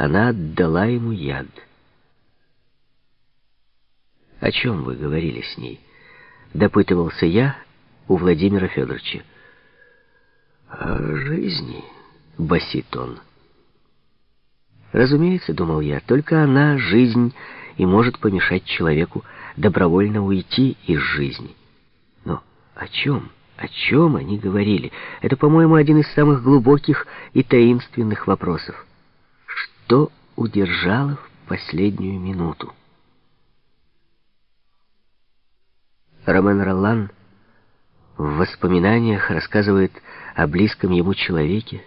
она отдала ему яд. «О чем вы говорили с ней?» — допытывался я у Владимира Федоровича. «О жизни», — басит он. Разумеется, думал я, только она, жизнь, и может помешать человеку добровольно уйти из жизни. Но о чем? О чем они говорили? Это, по-моему, один из самых глубоких и таинственных вопросов. Что удержало в последнюю минуту? Ромен Роллан в воспоминаниях рассказывает о близком ему человеке,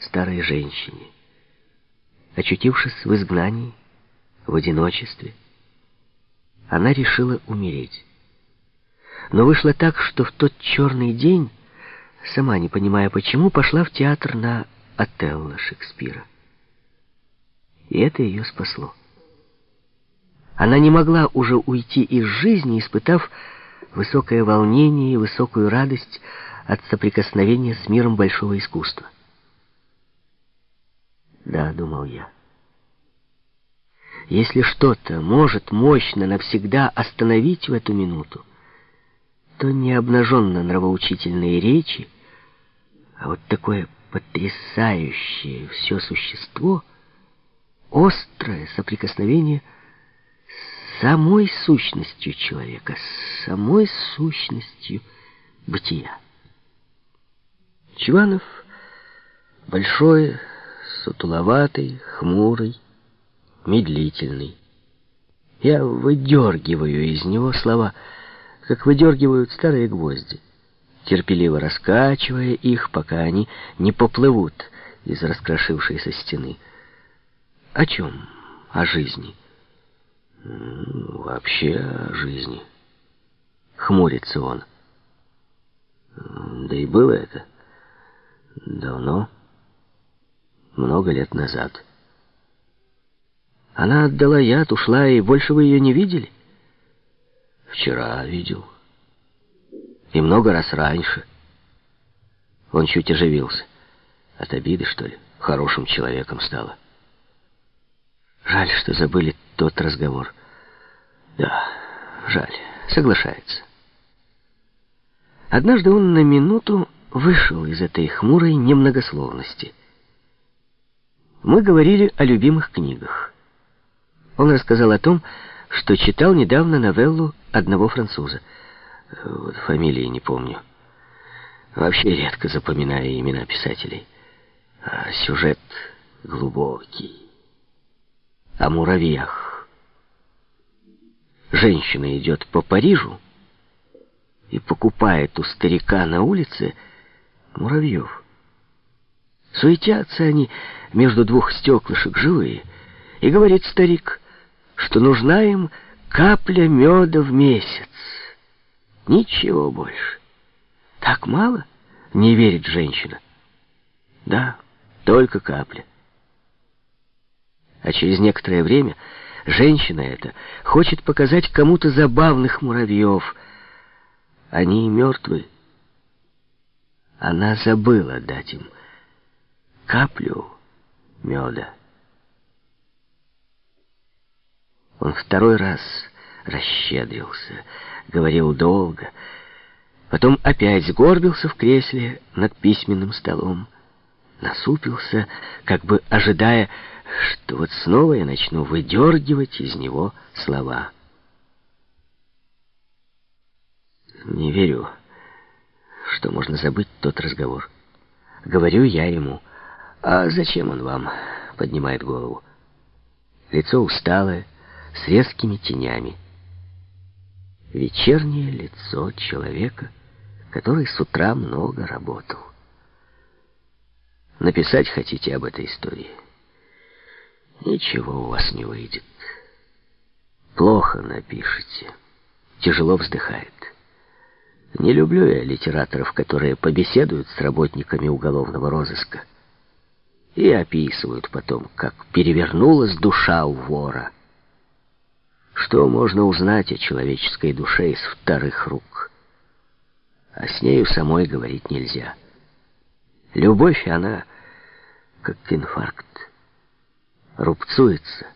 старой женщине. Очутившись в изгнании, в одиночестве, она решила умереть. Но вышло так, что в тот черный день, сама не понимая почему, пошла в театр на Отелло Шекспира. И это ее спасло. Она не могла уже уйти из жизни, испытав высокое волнение и высокую радость от соприкосновения с миром большого искусства. Да, думал я. Если что-то может мощно навсегда остановить в эту минуту, то не обнаженно нравоучительные речи, а вот такое потрясающее все существо, острое соприкосновение с самой сущностью человека, с самой сущностью бытия. Чуванов большой, сутуловатый, хмурый, медлительный. Я выдергиваю из него слова как выдергивают старые гвозди, терпеливо раскачивая их, пока они не поплывут из раскрошившейся стены. О чем? О жизни. Вообще о жизни. Хмурится он. Да и было это давно, много лет назад. Она отдала яд, ушла, и больше вы ее не видели? Вчера видел. И много раз раньше. Он чуть оживился. От обиды, что ли? Хорошим человеком стало. Жаль, что забыли тот разговор. Да, жаль. Соглашается. Однажды он на минуту вышел из этой хмурой немногословности. Мы говорили о любимых книгах. Он рассказал о том, что читал недавно новеллу одного француза. Вот фамилии не помню. Вообще редко запоминаю имена писателей. А сюжет глубокий. О муравьях. Женщина идет по Парижу и покупает у старика на улице муравьев. Суетятся они между двух стеклышек живые, и говорит старик — что нужна им капля меда в месяц. Ничего больше. Так мало? Не верит женщина. Да, только капля. А через некоторое время женщина эта хочет показать кому-то забавных муравьев. Они мертвы. Она забыла дать им каплю меда. Он второй раз расщедрился, говорил долго, потом опять сгорбился в кресле над письменным столом, насупился, как бы ожидая, что вот снова я начну выдергивать из него слова. Не верю, что можно забыть тот разговор. Говорю я ему. А зачем он вам? Поднимает голову. Лицо усталое, с резкими тенями. Вечернее лицо человека, который с утра много работал. Написать хотите об этой истории? Ничего у вас не выйдет. Плохо напишете. Тяжело вздыхает. Не люблю я литераторов, которые побеседуют с работниками уголовного розыска и описывают потом, как перевернулась душа у вора. Что можно узнать о человеческой душе из вторых рук? А с нею самой говорить нельзя. Любовь, она как инфаркт. Рубцуется.